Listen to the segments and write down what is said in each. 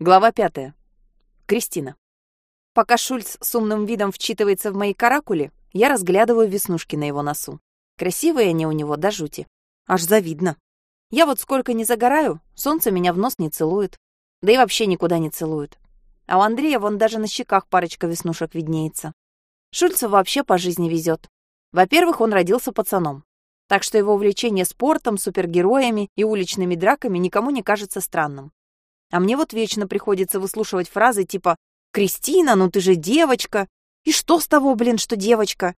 Глава пятая. Кристина. Пока Шульц с умным видом вчитывается в мои каракули, я разглядываю веснушки на его носу. Красивые они у него до жути. Аж завидно. Я вот сколько не загораю, солнце меня в нос не целует. Да и вообще никуда не целует. А у Андрея вон даже на щеках парочка веснушек виднеется. Шульцу вообще по жизни везет. Во-первых, он родился пацаном. Так что его увлечение спортом, супергероями и уличными драками никому не кажется странным. А мне вот вечно приходится выслушивать фразы типа «Кристина, ну ты же девочка!» «И что с того, блин, что девочка?»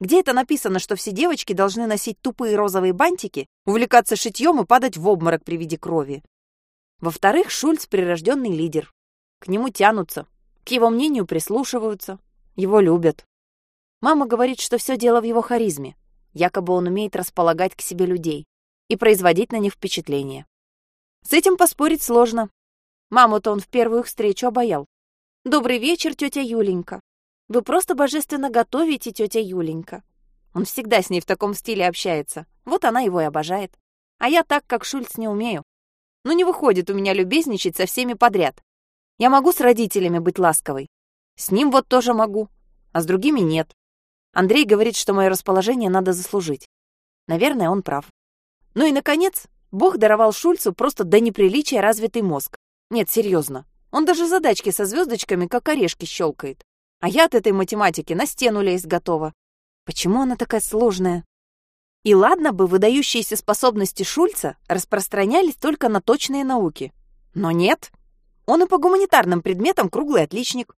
Где это написано, что все девочки должны носить тупые розовые бантики, увлекаться шитьем и падать в обморок при виде крови? Во-вторых, Шульц — прирожденный лидер. К нему тянутся, к его мнению прислушиваются, его любят. Мама говорит, что все дело в его харизме. Якобы он умеет располагать к себе людей и производить на них впечатление. С этим поспорить сложно. Маму-то он в первую их встречу обаял. «Добрый вечер, тетя Юленька. Вы просто божественно готовите, тетя Юленька». Он всегда с ней в таком стиле общается. Вот она его и обожает. А я так, как Шульц, не умею. Ну не выходит у меня любезничать со всеми подряд. Я могу с родителями быть ласковой. С ним вот тоже могу, а с другими нет. Андрей говорит, что мое расположение надо заслужить. Наверное, он прав. Ну и, наконец, Бог даровал Шульцу просто до неприличия развитый мозг. Нет, серьезно. Он даже задачки со звездочками, как орешки, щелкает. А я от этой математики на стену лезть готова. Почему она такая сложная? И ладно бы выдающиеся способности Шульца распространялись только на точные науки. Но нет. Он и по гуманитарным предметам круглый отличник.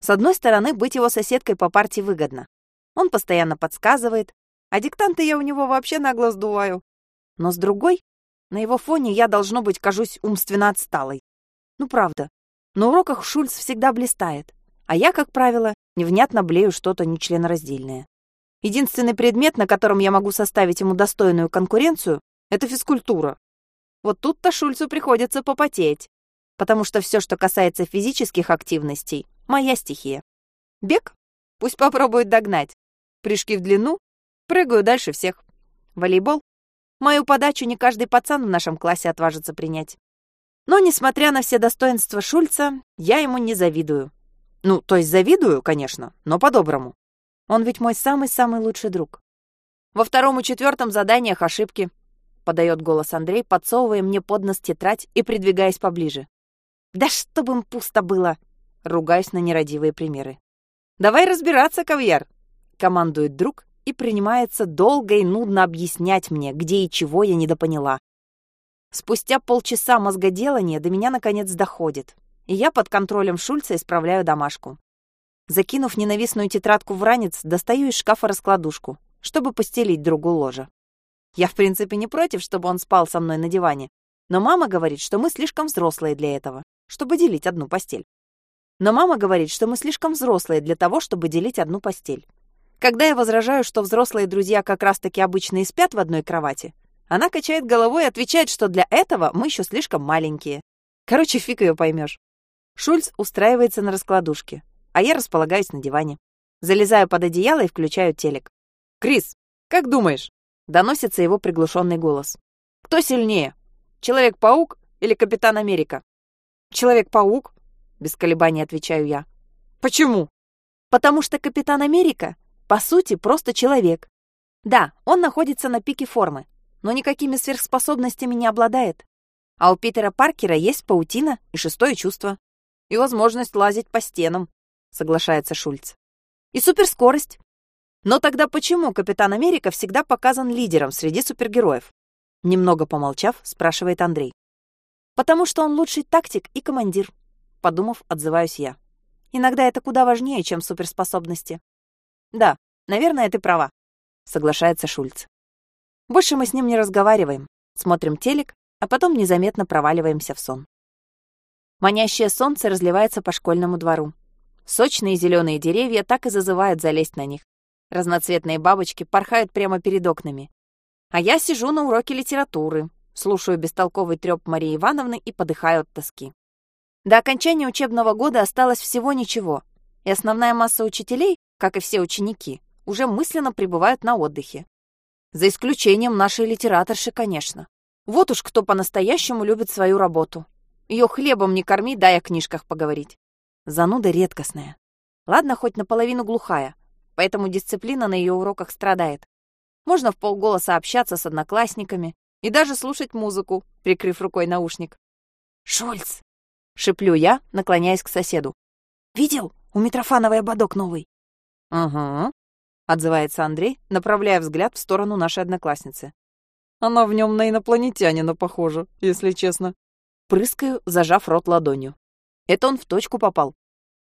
С одной стороны, быть его соседкой по партии выгодно. Он постоянно подсказывает, а диктанты я у него вообще нагло сдуваю. Но с другой, на его фоне я, должно быть, кажусь умственно отсталой. Ну, правда. На уроках Шульц всегда блистает, а я, как правило, невнятно блею что-то нечленораздельное. Единственный предмет, на котором я могу составить ему достойную конкуренцию, это физкультура. Вот тут-то Шульцу приходится попотеть, потому что все, что касается физических активностей, моя стихия. Бег? Пусть попробует догнать. Прыжки в длину? Прыгаю дальше всех. Волейбол? Мою подачу не каждый пацан в нашем классе отважится принять. Но, несмотря на все достоинства Шульца, я ему не завидую. Ну, то есть завидую, конечно, но по-доброму. Он ведь мой самый-самый лучший друг. Во втором и четвертом заданиях ошибки, подает голос Андрей, подсовывая мне под нос тетрадь и придвигаясь поближе. Да чтобы им пусто было! Ругаюсь на нерадивые примеры. Давай разбираться, Кавьяр, командует друг и принимается долго и нудно объяснять мне, где и чего я недопоняла. Спустя полчаса мозгоделания до меня наконец доходит, и я под контролем Шульца исправляю домашку. Закинув ненавистную тетрадку в ранец, достаю из шкафа раскладушку, чтобы постелить другу ложа. Я, в принципе, не против, чтобы он спал со мной на диване, но мама говорит, что мы слишком взрослые для этого, чтобы делить одну постель. Но мама говорит, что мы слишком взрослые для того, чтобы делить одну постель. Когда я возражаю, что взрослые друзья как раз-таки обычно и спят в одной кровати, она качает головой и отвечает, что для этого мы еще слишком маленькие. Короче, фиг ее поймешь. Шульц устраивается на раскладушке, а я располагаюсь на диване. Залезаю под одеяло и включаю телек. «Крис, как думаешь?» — доносится его приглушенный голос. «Кто сильнее? Человек-паук или Капитан Америка?» «Человек-паук», — без колебаний отвечаю я. «Почему?» «Потому что Капитан Америка по сути, просто человек. Да, он находится на пике формы, но никакими сверхспособностями не обладает. А у Питера Паркера есть паутина и шестое чувство. И возможность лазить по стенам, соглашается Шульц. И суперскорость. Но тогда почему Капитан Америка всегда показан лидером среди супергероев? Немного помолчав, спрашивает Андрей. Потому что он лучший тактик и командир. Подумав, отзываюсь я. Иногда это куда важнее, чем суперспособности. «Да, наверное, ты права», — соглашается Шульц. Больше мы с ним не разговариваем, смотрим телек, а потом незаметно проваливаемся в сон. Манящее солнце разливается по школьному двору. Сочные зеленые деревья так и зазывают залезть на них. Разноцветные бабочки порхают прямо перед окнами. А я сижу на уроке литературы, слушаю бестолковый трёп Марии Ивановны и подыхаю от тоски. До окончания учебного года осталось всего ничего, и основная масса учителей как и все ученики, уже мысленно пребывают на отдыхе. За исключением нашей литераторши, конечно. Вот уж кто по-настоящему любит свою работу. Ее хлебом не корми, дай о книжках поговорить. Зануда редкостная. Ладно, хоть наполовину глухая, поэтому дисциплина на ее уроках страдает. Можно в полголоса общаться с одноклассниками и даже слушать музыку, прикрыв рукой наушник. «Шульц!» — шеплю я, наклоняясь к соседу. «Видел? У Митрофановой ободок новый». «Ага», — отзывается Андрей, направляя взгляд в сторону нашей одноклассницы. «Она в нем на инопланетянина похожа, если честно». Прыскаю, зажав рот ладонью. Это он в точку попал.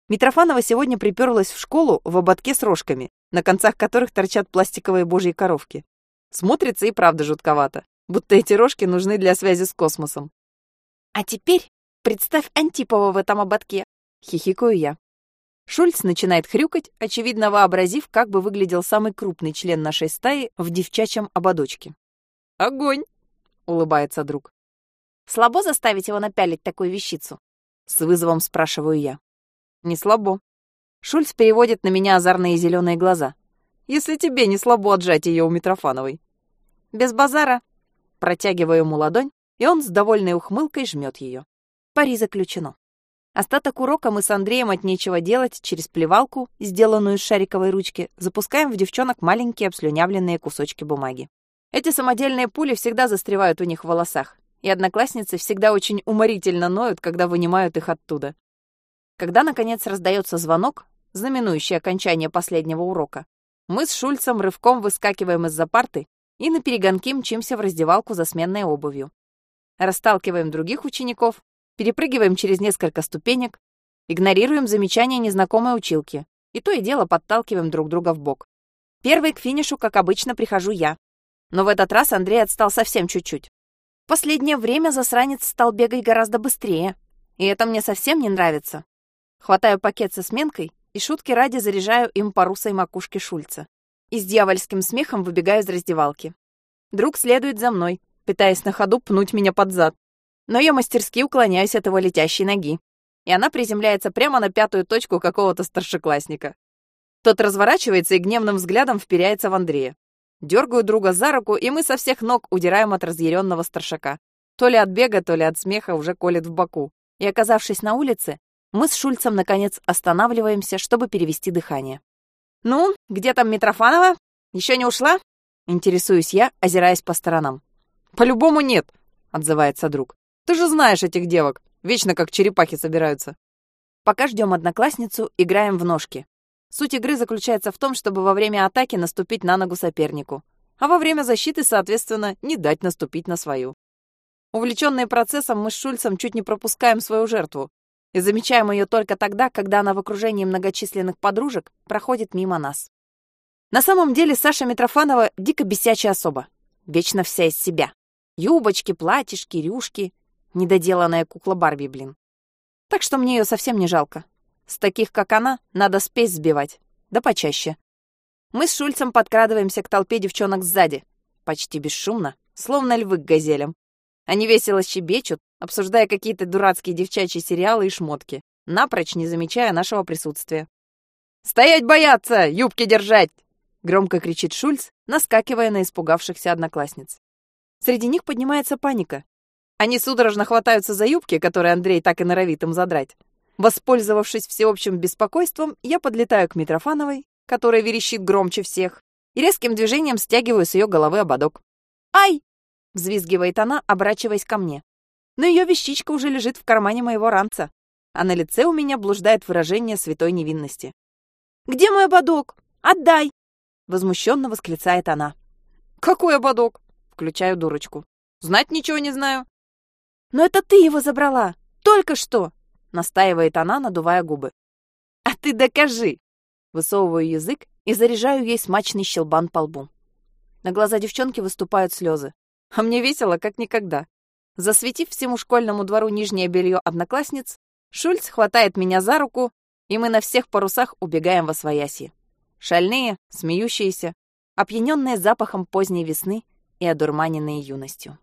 Митрофанова сегодня приперлась в школу в ободке с рожками, на концах которых торчат пластиковые божьи коровки. Смотрится и правда жутковато, будто эти рожки нужны для связи с космосом. «А теперь представь Антипова в этом ободке», — хихикаю я. Шульц начинает хрюкать, очевидно вообразив, как бы выглядел самый крупный член нашей стаи в девчачьем ободочке. «Огонь!» — улыбается друг. «Слабо заставить его напялить такую вещицу?» С вызовом спрашиваю я. «Не слабо». Шульц переводит на меня озорные зеленые глаза. «Если тебе не слабо отжать ее у Митрофановой». «Без базара». Протягиваю ему ладонь, и он с довольной ухмылкой жмет ее. Пари заключено. Остаток урока мы с Андреем от нечего делать через плевалку, сделанную из шариковой ручки, запускаем в девчонок маленькие обслюнявленные кусочки бумаги. Эти самодельные пули всегда застревают у них в волосах, и одноклассницы всегда очень уморительно ноют, когда вынимают их оттуда. Когда, наконец, раздается звонок, знаменующий окончание последнего урока, мы с Шульцем рывком выскакиваем из-за парты и на перегонки мчимся в раздевалку за сменной обувью. Расталкиваем других учеников перепрыгиваем через несколько ступенек, игнорируем замечания незнакомой училки и то и дело подталкиваем друг друга в бок. Первый к финишу, как обычно, прихожу я. Но в этот раз Андрей отстал совсем чуть-чуть. Последнее время засранец стал бегать гораздо быстрее, и это мне совсем не нравится. Хватаю пакет со сменкой и шутки ради заряжаю им по русой макушке Шульца. И с дьявольским смехом выбегаю из раздевалки. Друг следует за мной, пытаясь на ходу пнуть меня под зад но я мастерски уклоняюсь от его летящей ноги, и она приземляется прямо на пятую точку какого-то старшеклассника. Тот разворачивается и гневным взглядом вперяется в Андрея. Дергаю друга за руку, и мы со всех ног удираем от разъяренного старшака. То ли от бега, то ли от смеха уже колет в боку. И, оказавшись на улице, мы с Шульцем, наконец, останавливаемся, чтобы перевести дыхание. «Ну, где там Митрофанова? Еще не ушла?» Интересуюсь я, озираясь по сторонам. «По-любому нет», — отзывается друг. Ты же знаешь этих девок. Вечно как черепахи собираются. Пока ждем одноклассницу, играем в ножки. Суть игры заключается в том, чтобы во время атаки наступить на ногу сопернику, а во время защиты, соответственно, не дать наступить на свою. Увлеченные процессом, мы с Шульцем чуть не пропускаем свою жертву и замечаем ее только тогда, когда она в окружении многочисленных подружек проходит мимо нас. На самом деле Саша Митрофанова дико бесячая особа, вечно вся из себя. Юбочки, платьишки, рюшки, Недоделанная кукла Барби, блин. Так что мне ее совсем не жалко. С таких, как она, надо спесь сбивать. Да почаще. Мы с Шульцем подкрадываемся к толпе девчонок сзади. Почти бесшумно, словно львы к газелям. Они весело щебечут, обсуждая какие-то дурацкие девчачьи сериалы и шмотки, напрочь не замечая нашего присутствия. «Стоять бояться! Юбки держать!» — громко кричит Шульц, наскакивая на испугавшихся одноклассниц. Среди них поднимается паника. Они судорожно хватаются за юбки, которые Андрей так и норовит им задрать. Воспользовавшись всеобщим беспокойством, я подлетаю к Митрофановой, которая верещит громче всех, и резким движением стягиваю с ее головы ободок. «Ай!» — взвизгивает она, оборачиваясь ко мне. Но ее вещичка уже лежит в кармане моего ранца, а на лице у меня блуждает выражение святой невинности. «Где мой ободок? Отдай!» — возмущенно восклицает она. «Какой ободок?» — включаю дурочку. «Знать ничего не знаю. «Но это ты его забрала! Только что!» — настаивает она, надувая губы. «А ты докажи!» Высовываю язык и заряжаю ей смачный щелбан по лбу. На глаза девчонки выступают слезы. А мне весело, как никогда. Засветив всему школьному двору нижнее белье одноклассниц, Шульц хватает меня за руку, и мы на всех парусах убегаем во свояси. Шальные, смеющиеся, опьяненные запахом поздней весны и одурманенные юностью.